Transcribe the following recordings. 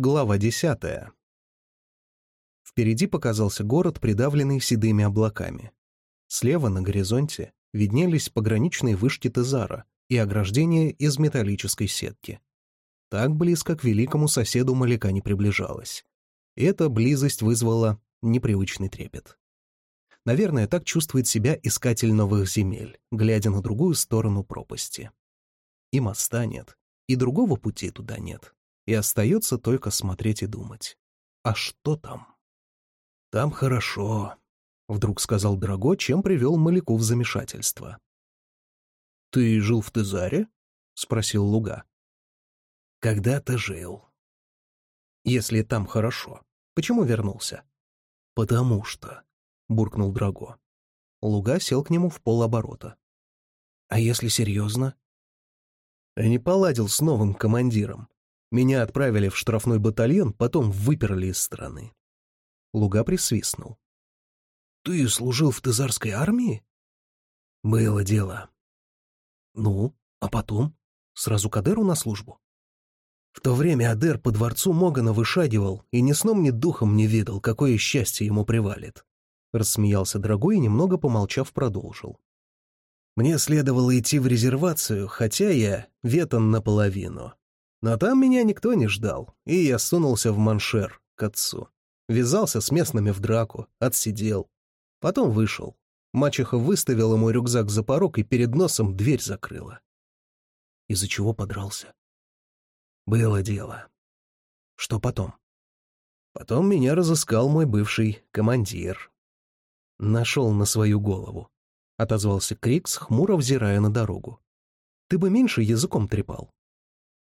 Глава десятая. Впереди показался город, придавленный седыми облаками. Слева на горизонте виднелись пограничные вышки Тезара и ограждения из металлической сетки. Так близко к великому соседу Маляка не приближалась. Эта близость вызвала непривычный трепет. Наверное, так чувствует себя искатель новых земель, глядя на другую сторону пропасти. И моста нет, и другого пути туда нет и остается только смотреть и думать. А что там? «Там хорошо», — вдруг сказал Драго, чем привел Маляку в замешательство. «Ты жил в Тезаре?» — спросил Луга. «Когда-то жил». «Если там хорошо, почему вернулся?» «Потому что», — буркнул Драго. Луга сел к нему в полоборота. «А если серьезно?» «Не поладил с новым командиром. Меня отправили в штрафной батальон, потом выперли из страны. Луга присвистнул. «Ты служил в Тезарской армии?» «Было дело». «Ну, а потом? Сразу к Адеру на службу?» В то время Адер по дворцу Могана вышагивал и ни сном, ни духом не видел, какое счастье ему привалит. Рассмеялся дорогой и, немного помолчав, продолжил. Мне следовало идти в резервацию, хотя я ветан наполовину. Но там меня никто не ждал, и я сунулся в маншер к отцу. Вязался с местными в драку, отсидел. Потом вышел. Мачеха выставила мой рюкзак за порог и перед носом дверь закрыла. Из-за чего подрался? Было дело. Что потом? Потом меня разыскал мой бывший командир. Нашел на свою голову. Отозвался Крикс, хмуро взирая на дорогу. Ты бы меньше языком трепал.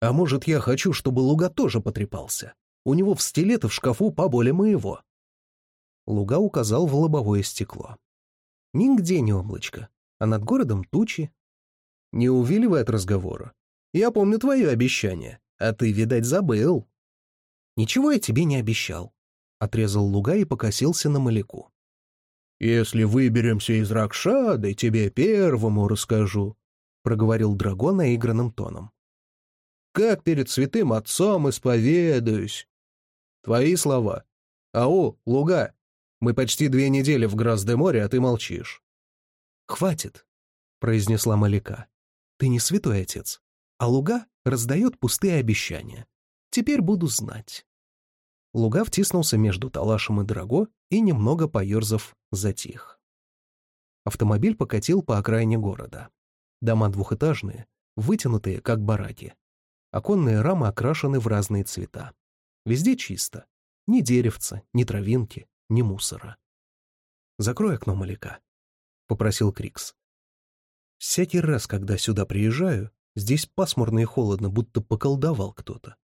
А может, я хочу, чтобы Луга тоже потрепался? У него в стилеты в шкафу поболее моего. Луга указал в лобовое стекло. Нигде не облачко, а над городом тучи. Не увиливай от разговора. Я помню твое обещание, а ты, видать, забыл. Ничего я тебе не обещал. Отрезал Луга и покосился на Маляку. «Если выберемся из Ракшады, тебе первому расскажу», — проговорил Драгон наигранным тоном как перед святым отцом исповедуюсь. Твои слова. Ау, Луга, мы почти две недели в Грас-де-Море, а ты молчишь. Хватит, произнесла Маляка. Ты не святой отец, а Луга раздает пустые обещания. Теперь буду знать. Луга втиснулся между Талашем и Драго и, немного поерзав, затих. Автомобиль покатил по окраине города. Дома двухэтажные, вытянутые, как бараки. Оконные рамы окрашены в разные цвета. Везде чисто. Ни деревца, ни травинки, ни мусора. «Закрой окно, Маляка», — попросил Крикс. «Всякий раз, когда сюда приезжаю, здесь пасмурно и холодно, будто поколдовал кто-то.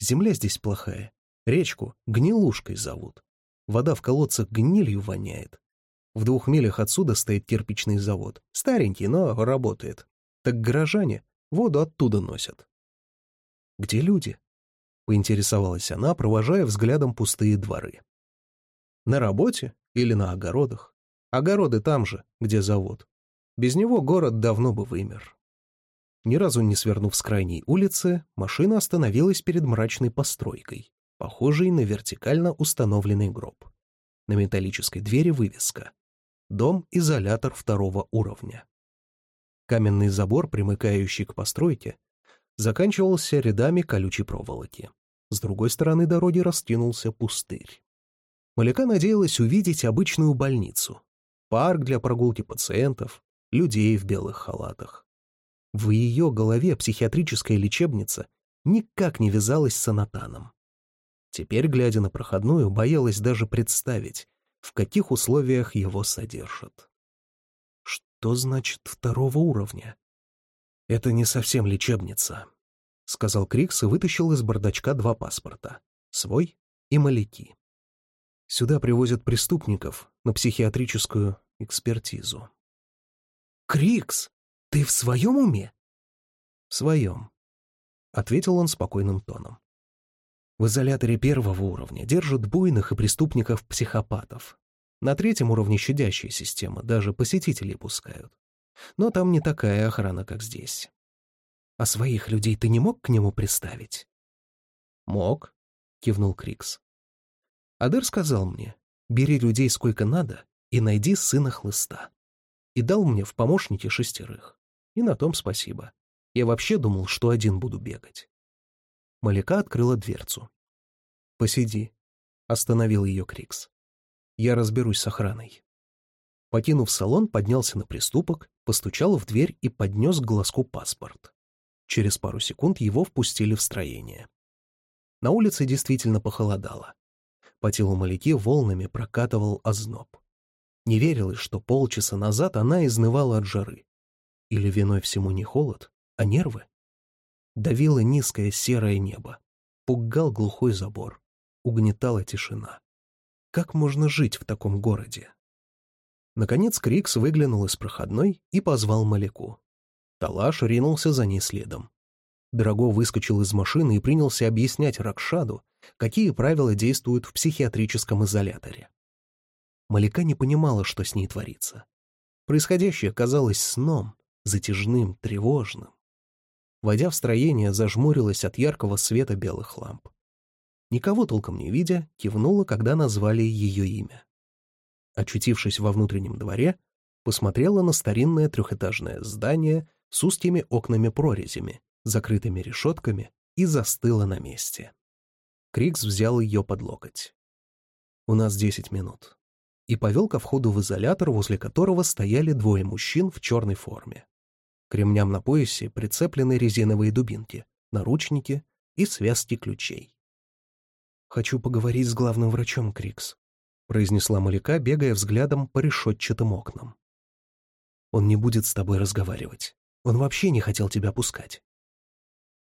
Земля здесь плохая. Речку гнилушкой зовут. Вода в колодцах гнилью воняет. В двух милях отсюда стоит кирпичный завод. Старенький, но работает. Так горожане воду оттуда носят. Где люди?» — поинтересовалась она, провожая взглядом пустые дворы. «На работе или на огородах? Огороды там же, где завод. Без него город давно бы вымер». Ни разу не свернув с крайней улицы, машина остановилась перед мрачной постройкой, похожей на вертикально установленный гроб. На металлической двери вывеска «Дом-изолятор второго уровня». Каменный забор, примыкающий к постройке, заканчивался рядами колючей проволоки. С другой стороны дороги раскинулся пустырь. Маляка надеялась увидеть обычную больницу, парк для прогулки пациентов, людей в белых халатах. В ее голове психиатрическая лечебница никак не вязалась с анатаном. Теперь, глядя на проходную, боялась даже представить, в каких условиях его содержат. Что значит второго уровня? «Это не совсем лечебница», — сказал Крикс и вытащил из бардачка два паспорта — свой и Маляки. «Сюда привозят преступников на психиатрическую экспертизу». «Крикс, ты в своем уме?» «В своем», — ответил он спокойным тоном. В изоляторе первого уровня держат буйных и преступников-психопатов. На третьем уровне щадящая система, даже посетителей пускают. Но там не такая охрана, как здесь. А своих людей ты не мог к нему приставить? Мог. кивнул Крикс. Адер сказал мне, бери людей сколько надо и найди сына хлыста. И дал мне в помощники шестерых. И на том спасибо. Я вообще думал, что один буду бегать. Маляка открыла дверцу. «Посиди», — остановил ее Крикс. «Я разберусь с охраной». Покинув салон, поднялся на приступок, постучал в дверь и поднес к глазку паспорт. Через пару секунд его впустили в строение. На улице действительно похолодало. По телу Маляки волнами прокатывал озноб. Не верилось, что полчаса назад она изнывала от жары. Или виной всему не холод, а нервы? Давило низкое серое небо. Пугал глухой забор. Угнетала тишина. Как можно жить в таком городе? Наконец Крикс выглянул из проходной и позвал Маляку. Талаш ринулся за ней следом. Драго выскочил из машины и принялся объяснять Ракшаду, какие правила действуют в психиатрическом изоляторе. Малика не понимала, что с ней творится. Происходящее казалось сном, затяжным, тревожным. Войдя в строение, зажмурилась от яркого света белых ламп. Никого толком не видя, кивнула, когда назвали ее имя. Очутившись во внутреннем дворе, посмотрела на старинное трехэтажное здание с узкими окнами-прорезями, закрытыми решетками, и застыла на месте. Крикс взял ее под локоть. «У нас десять минут». И повел ко входу в изолятор, возле которого стояли двое мужчин в черной форме. К ремням на поясе прицеплены резиновые дубинки, наручники и связки ключей. «Хочу поговорить с главным врачом, Крикс», — произнесла Маляка, бегая взглядом по решетчатым окнам. «Он не будет с тобой разговаривать. Он вообще не хотел тебя пускать.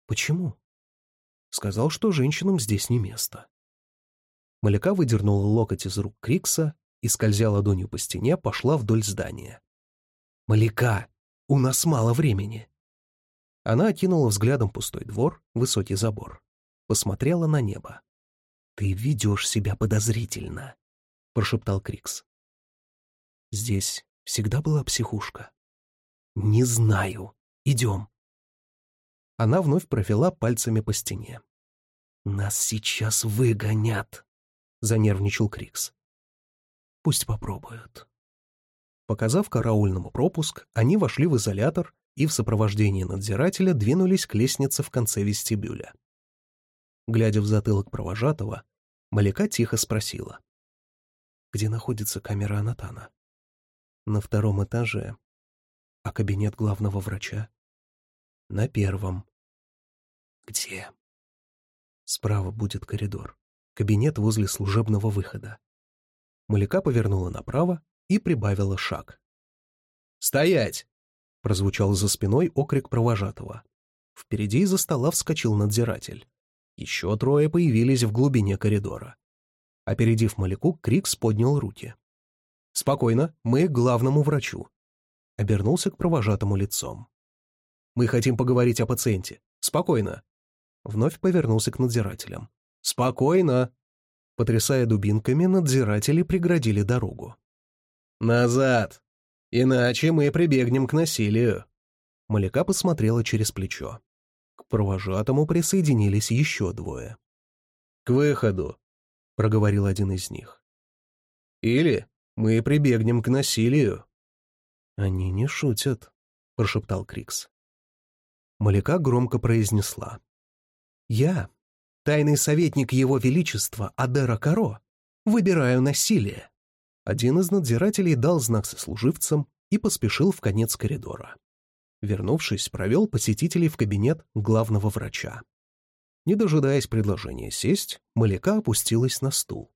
Почему? Сказал, что женщинам здесь не место. Маляка выдернула локоть из рук Крикса и, скользя ладонью по стене, пошла вдоль здания. «Маляка, у нас мало времени!» Она окинула взглядом пустой двор, высокий забор. Посмотрела на небо. «Ты ведешь себя подозрительно», — прошептал Крикс. «Здесь всегда была психушка?» «Не знаю. Идем». Она вновь провела пальцами по стене. «Нас сейчас выгонят!» — занервничал Крикс. «Пусть попробуют». Показав караульному пропуск, они вошли в изолятор и в сопровождении надзирателя двинулись к лестнице в конце вестибюля. Глядя в затылок провожатого, Маляка тихо спросила. «Где находится камера Анатана?» «На втором этаже. А кабинет главного врача?» «На первом», «Где?» Справа будет коридор. Кабинет возле служебного выхода. Маляка повернула направо и прибавила шаг. «Стоять!» — прозвучал за спиной окрик провожатого. Впереди из-за стола вскочил надзиратель. Еще трое появились в глубине коридора. Опередив Маляку, Крикс поднял руки. «Спокойно, мы к главному врачу». Обернулся к провожатому лицом. «Мы хотим поговорить о пациенте. Спокойно». Вновь повернулся к надзирателям. «Спокойно!» Потрясая дубинками, надзиратели преградили дорогу. «Назад! Иначе мы прибегнем к насилию!» Маляка посмотрела через плечо. К провожатому присоединились еще двое. «К выходу!» — проговорил один из них. «Или мы прибегнем к насилию!» «Они не шутят», — прошептал Крикс. Маляка громко произнесла. Я, тайный советник Его Величества Адера Каро, выбираю насилие. Один из надзирателей дал знак сослуживцам и поспешил в конец коридора. Вернувшись, провел посетителей в кабинет главного врача. Не дожидаясь предложения сесть, Маляка опустилась на стул.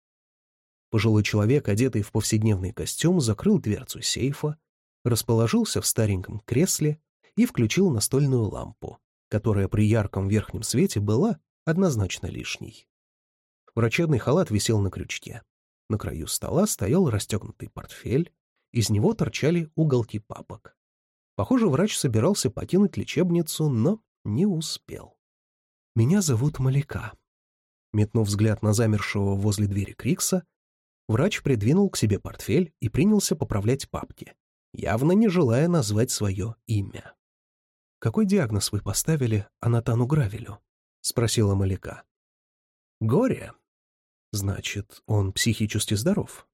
Пожилой человек, одетый в повседневный костюм, закрыл дверцу сейфа, расположился в стареньком кресле и включил настольную лампу, которая при ярком верхнем свете была однозначно лишней. Врачебный халат висел на крючке. На краю стола стоял расстегнутый портфель, из него торчали уголки папок. Похоже, врач собирался покинуть лечебницу, но не успел. «Меня зовут Маляка». Метнув взгляд на замершего возле двери Крикса, врач придвинул к себе портфель и принялся поправлять папки, явно не желая назвать свое имя. «Какой диагноз вы поставили Анатану Гравелю?» — спросила Маляка. Горе. Значит, он психически здоров.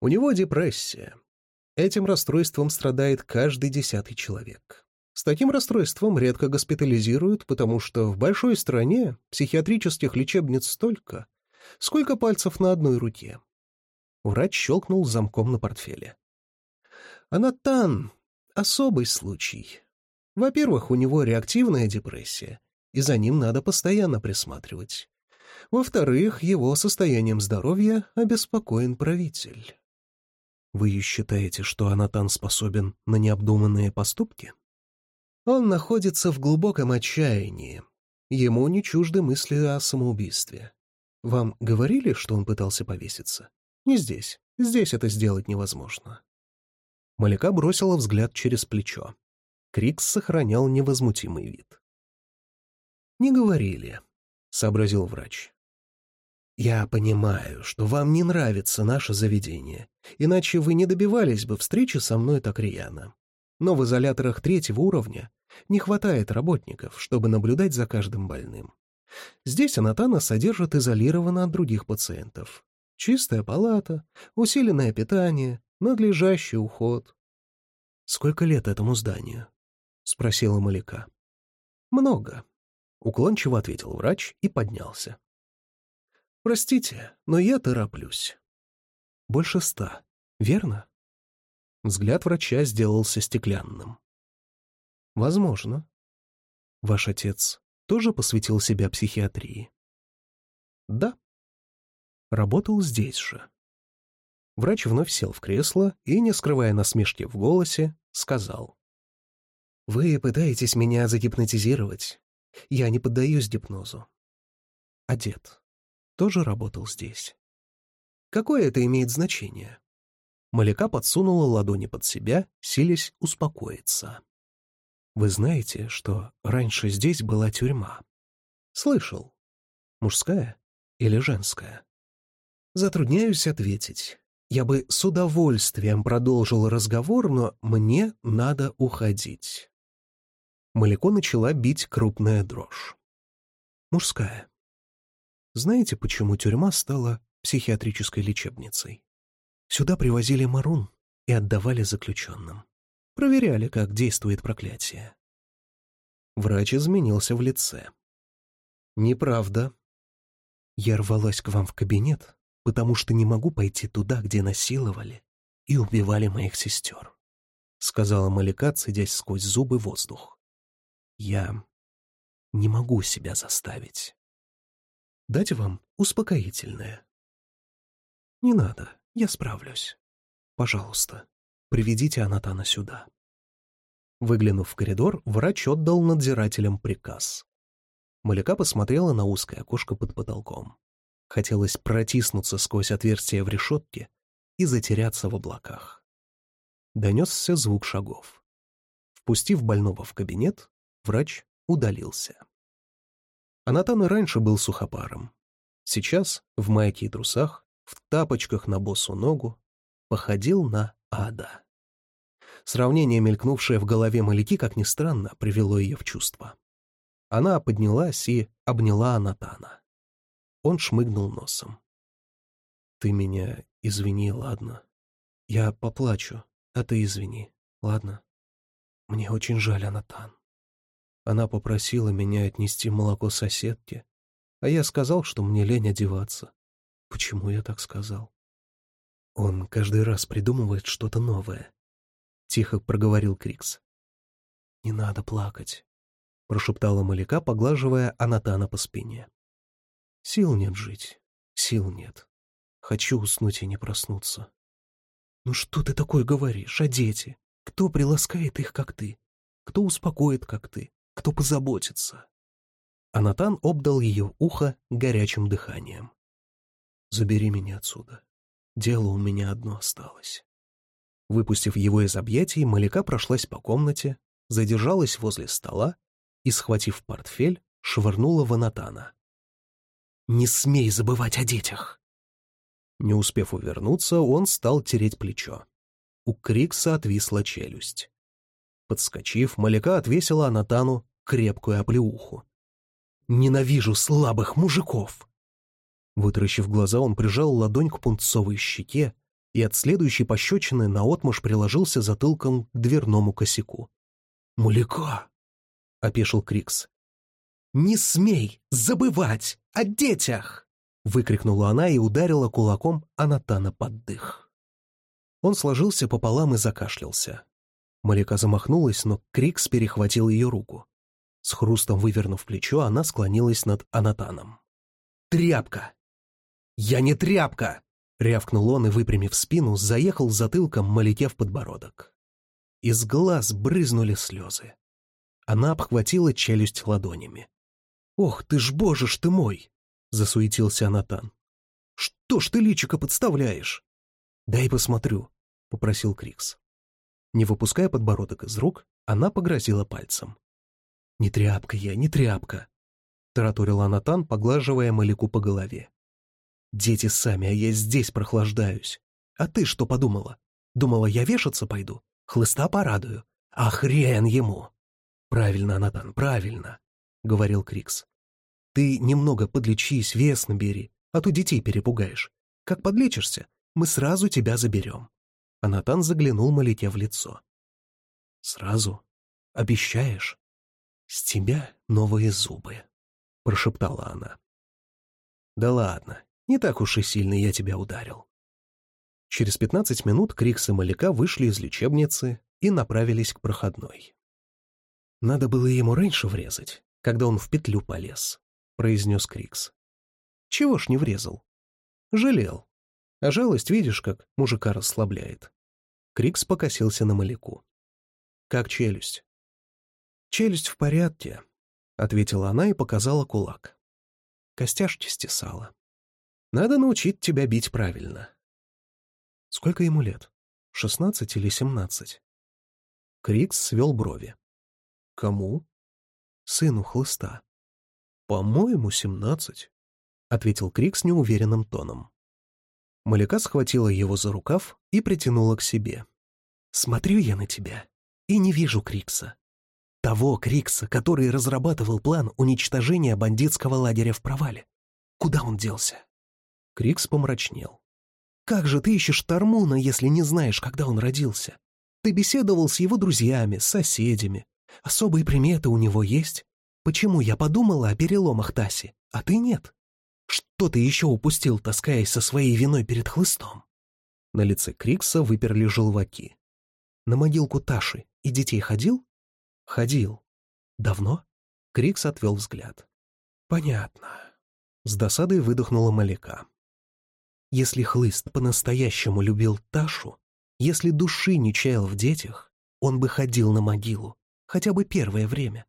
У него депрессия. Этим расстройством страдает каждый десятый человек. С таким расстройством редко госпитализируют, потому что в большой стране психиатрических лечебниц столько, сколько пальцев на одной руке. Врач щелкнул замком на портфеле. Анатан — особый случай. Во-первых, у него реактивная депрессия, и за ним надо постоянно присматривать. Во-вторых, его состоянием здоровья обеспокоен правитель. Вы считаете, что Анатан способен на необдуманные поступки? Он находится в глубоком отчаянии. Ему не чужды мысли о самоубийстве. Вам говорили, что он пытался повеситься? Не здесь. Здесь это сделать невозможно. Маляка бросила взгляд через плечо. Крикс сохранял невозмутимый вид. «Не говорили», — сообразил врач. «Я понимаю, что вам не нравится наше заведение, иначе вы не добивались бы встречи со мной так рьяно. Но в изоляторах третьего уровня не хватает работников, чтобы наблюдать за каждым больным. Здесь Анатана содержат изолированно от других пациентов. Чистая палата, усиленное питание, надлежащий уход. «Сколько лет этому зданию?» — спросила Маляка. «Много», Уклончиво ответил врач и поднялся. «Простите, но я тороплюсь». «Больше ста, верно?» Взгляд врача сделался стеклянным. «Возможно. Ваш отец тоже посвятил себя психиатрии?» «Да». Работал здесь же. Врач вновь сел в кресло и, не скрывая насмешки в голосе, сказал. «Вы пытаетесь меня загипнотизировать. Я не поддаюсь гипнозу. А дед тоже работал здесь. Какое это имеет значение? Маляка подсунула ладони под себя, силясь успокоиться. Вы знаете, что раньше здесь была тюрьма? Слышал. Мужская или женская? Затрудняюсь ответить. Я бы с удовольствием продолжил разговор, но мне надо уходить. Маляко начала бить крупная дрожь. Мужская. Знаете, почему тюрьма стала психиатрической лечебницей? Сюда привозили марун и отдавали заключенным. Проверяли, как действует проклятие. Врач изменился в лице. «Неправда. Я рвалась к вам в кабинет, потому что не могу пойти туда, где насиловали и убивали моих сестер», — сказала Маляка, цедясь сквозь зубы воздух. Я не могу себя заставить. Дать вам успокоительное. Не надо, я справлюсь. Пожалуйста, приведите Анатана сюда. Выглянув в коридор, врач отдал надзирателям приказ. Маляка посмотрела на узкое окошко под потолком. Хотелось протиснуться сквозь отверстие в решетке и затеряться в облаках. Донесся звук шагов. Впустив больного в кабинет, Врач удалился. Анатан и раньше был сухопаром. Сейчас, в майке и трусах, в тапочках на босу ногу, походил на ада. Сравнение, мелькнувшее в голове Маляки, как ни странно, привело ее в чувство. Она поднялась и обняла Анатана. Он шмыгнул носом. «Ты меня извини, ладно? Я поплачу, а ты извини, ладно? Мне очень жаль, Анатан». Она попросила меня отнести молоко соседке, а я сказал, что мне лень одеваться. Почему я так сказал? Он каждый раз придумывает что-то новое. Тихо проговорил Крикс. «Не надо плакать», — прошептала Маляка, поглаживая Анатана по спине. «Сил нет жить, сил нет. Хочу уснуть и не проснуться». «Ну что ты такое говоришь, а дети? Кто приласкает их, как ты? Кто успокоит, как ты? кто позаботится. Анатан обдал ее ухо горячим дыханием. «Забери меня отсюда. Дело у меня одно осталось». Выпустив его из объятий, Маляка прошлась по комнате, задержалась возле стола и, схватив портфель, швырнула в Анатана. «Не смей забывать о детях!» Не успев увернуться, он стал тереть плечо. У Крикса отвисла челюсть. Подскочив, Маляка отвесила Анатану крепкую оплеуху. «Ненавижу слабых мужиков!» Вытаращив глаза, он прижал ладонь к пунцовой щеке и от следующей пощечины наотмашь приложился затылком к дверному косяку. «Муляка!» — опешил Крикс. «Не смей забывать о детях!» — выкрикнула она и ударила кулаком Анатана под дых. Он сложился пополам и закашлялся. Малика замахнулась, но Крикс перехватил ее руку. С хрустом вывернув плечо, она склонилась над Анатаном. «Тряпка!» «Я не тряпка!» — рявкнул он и, выпрямив спину, заехал затылком Малике в подбородок. Из глаз брызнули слезы. Она обхватила челюсть ладонями. «Ох ты ж, боже ж ты мой!» — засуетился Анатан. «Что ж ты личико подставляешь?» «Дай посмотрю», — попросил Крикс. Не выпуская подбородок из рук, она погрозила пальцем. «Не тряпка я, не тряпка», — тараторил Анатан, поглаживая Малику по голове. «Дети сами, а я здесь прохлаждаюсь. А ты что подумала? Думала, я вешаться пойду? Хлыста порадую? А хрен ему!» «Правильно, Анатан, правильно», — говорил Крикс. «Ты немного подлечись, вес набери, а то детей перепугаешь. Как подлечишься, мы сразу тебя заберем». Анатан заглянул Малике в лицо. «Сразу? Обещаешь?» «С тебя новые зубы», — прошептала она. «Да ладно, не так уж и сильно я тебя ударил». Через пятнадцать минут Крикс и Маляка вышли из лечебницы и направились к проходной. «Надо было ему раньше врезать, когда он в петлю полез», — произнес Крикс. «Чего ж не врезал?» «Жалел. А жалость, видишь, как мужика расслабляет». Крикс покосился на Маляку. «Как челюсть?» «Челюсть в порядке», — ответила она и показала кулак. Костяшки стесала. «Надо научить тебя бить правильно». «Сколько ему лет? Шестнадцать или семнадцать?» Крикс свел брови. «Кому?» «Сыну хлыста». «По-моему, семнадцать», — ответил Крикс неуверенным тоном. Маляка схватила его за рукав и притянула к себе. «Смотрю я на тебя и не вижу Крикса. Того Крикса, который разрабатывал план уничтожения бандитского лагеря в провале. Куда он делся? Крикс помрачнел. «Как же ты ищешь Тормуна, если не знаешь, когда он родился? Ты беседовал с его друзьями, с соседями. Особые приметы у него есть? Почему я подумала о переломах Таси, а ты нет? Что ты еще упустил, таскаясь со своей виной перед хлыстом?» На лице Крикса выперли желваки. «На могилку Таши и детей ходил?» «Ходил». «Давно?» Крикс отвел взгляд. «Понятно». С досадой выдохнула Маляка. Если Хлыст по-настоящему любил Ташу, если души не чаял в детях, он бы ходил на могилу, хотя бы первое время.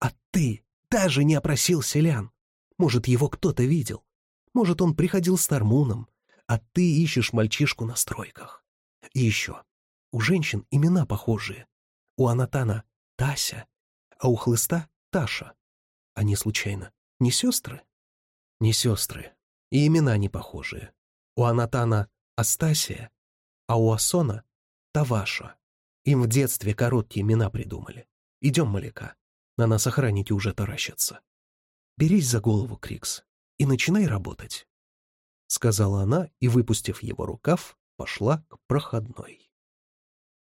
А ты даже не опросил селян. Может, его кто-то видел. Может, он приходил с Тармуном, а ты ищешь мальчишку на стройках. И еще. У женщин имена похожие. У Анатана Тася, а у хлыста Таша. Они, случайно, не сестры? Не сестры. И имена не похожие. У Анатана Астасия, а у Асона Таваша. Им в детстве короткие имена придумали. Идем, Маляка. На нас охранники уже таращатся. Берись за голову, Крикс, и начинай работать. Сказала она и, выпустив его рукав, пошла к проходной.